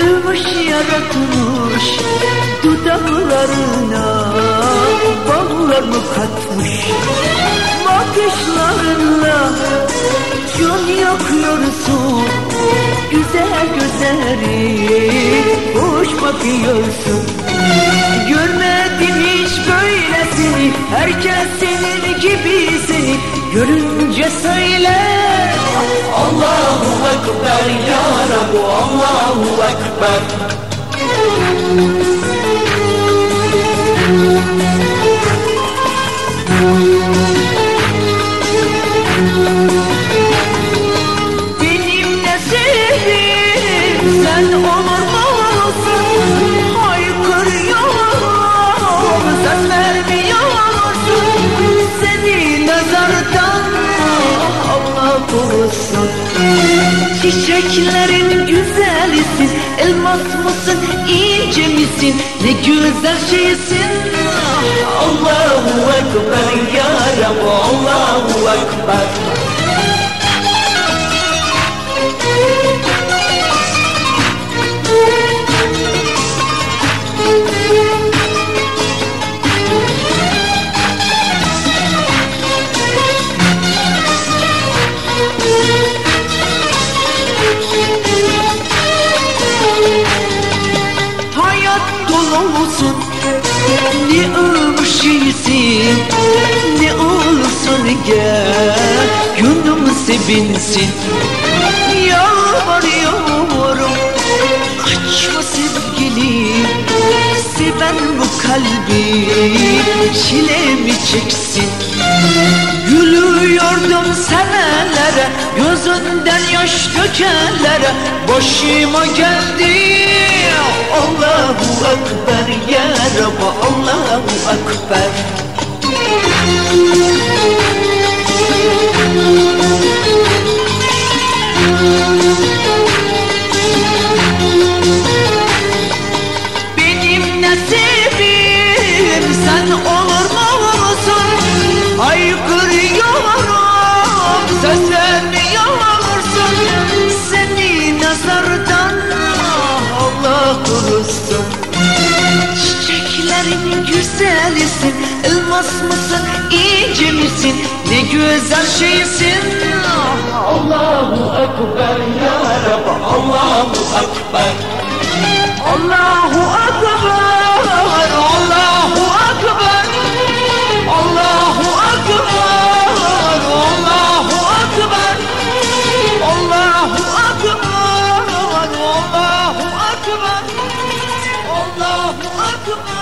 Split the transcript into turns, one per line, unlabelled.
Ümüşye tutmuş dudaklarına Ballar mı katmış. Bakışlarınla Can yakıyorsun güzel gözleri Hoş bakıyorsun. Görmedim hiç böylesini Herkes senin gibi seni Görünce söyle Allah'ım Allahu Ekber. Benim nasibim sen olur musun? Haykırıyorum sen vermiyorsun. Seni nazardan Allah korusun. Çiçeklerin Elmas mısın, ince misin? Ne güzel şeysin. Allahu Ekber ya Rabbi Allahu Ekber Hayat dolusun Ne ölmüş şeysin Ne olursun gel. Gönlüm sevinsin Yalvarıyorum. Açma sevgilim Seven bu kalbi. Çilemi çeksin. Gülüyordum senelere Gözünden yaş dökenlere. Başıma geldi Allahu Ekber ya Rabbi Allahu Ekber. Benim misin, güzelisin Elmas mısın, ince misin? Ne güzel şeysin. Allahu Ekber ya Rabbi Allahu Ekber. Allahu Ekber Allahu Ekber. Allahu Ekber Allahu Ekber. Allahu Ekber Allahu Ekber. Allahu Ekber.